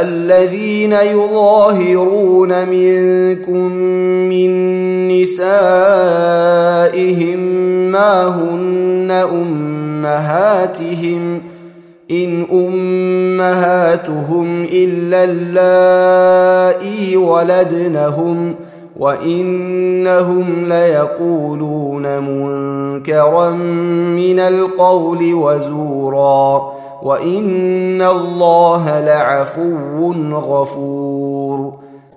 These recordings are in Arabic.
الذين يظاهرون منكم من نسائهم ما هن أمهاتهم إن أمهاتهم إلا اللائي ولدنهم وانهم ليقولون منكرا من القول وزورا وان الله لعفو غفور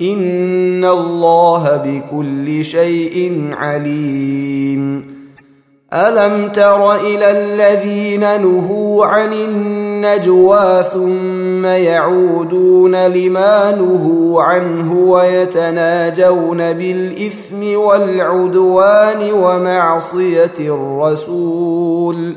ان الله بكل شيء عليم. الم تر إلى الذين نهوا عن النجوى ثم يعودون لما نهوا عنه ويتناجون بالاثم والعدوان ومعصيه الرسول.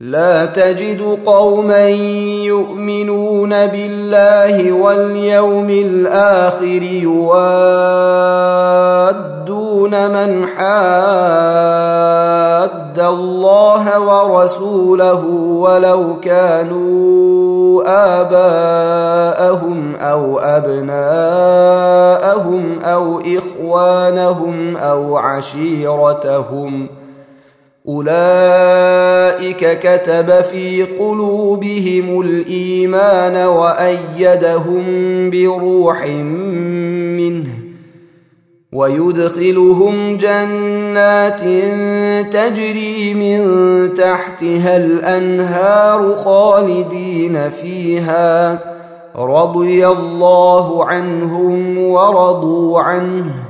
لا تجد قوما يؤمنون بالله واليوم الآخر يوادون من حاد الله ورسوله ولو كانوا آباءهم أو أبناءهم أو إخوانهم أو عشيرتهم أولئك كتب في قلوبهم الإيمان وأيدهم بروح منه ويدخلهم جنات تجري من تحتها الأنهار خالدين فيها رضي الله عنهم ورضوا عنه